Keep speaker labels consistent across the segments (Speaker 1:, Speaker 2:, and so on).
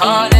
Speaker 1: honey.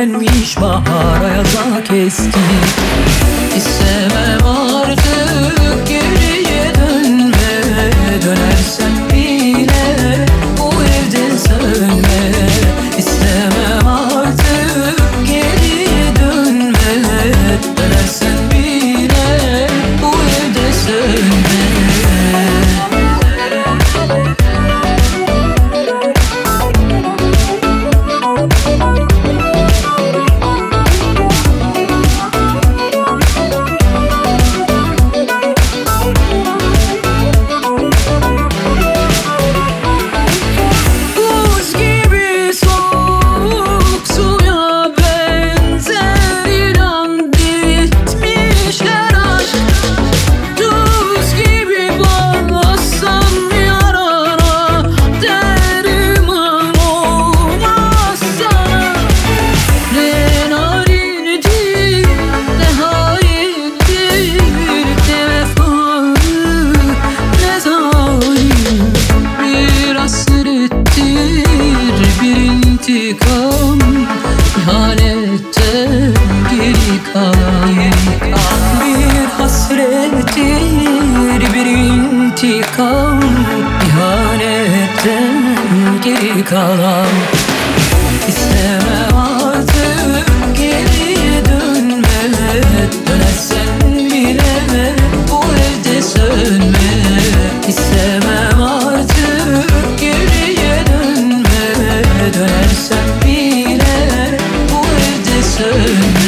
Speaker 1: çiçeklenmiş bahar yaza kesti intikam İhanette geri kalan. Bir hasrettir bir intikam İhanetten geri kalan. İster good.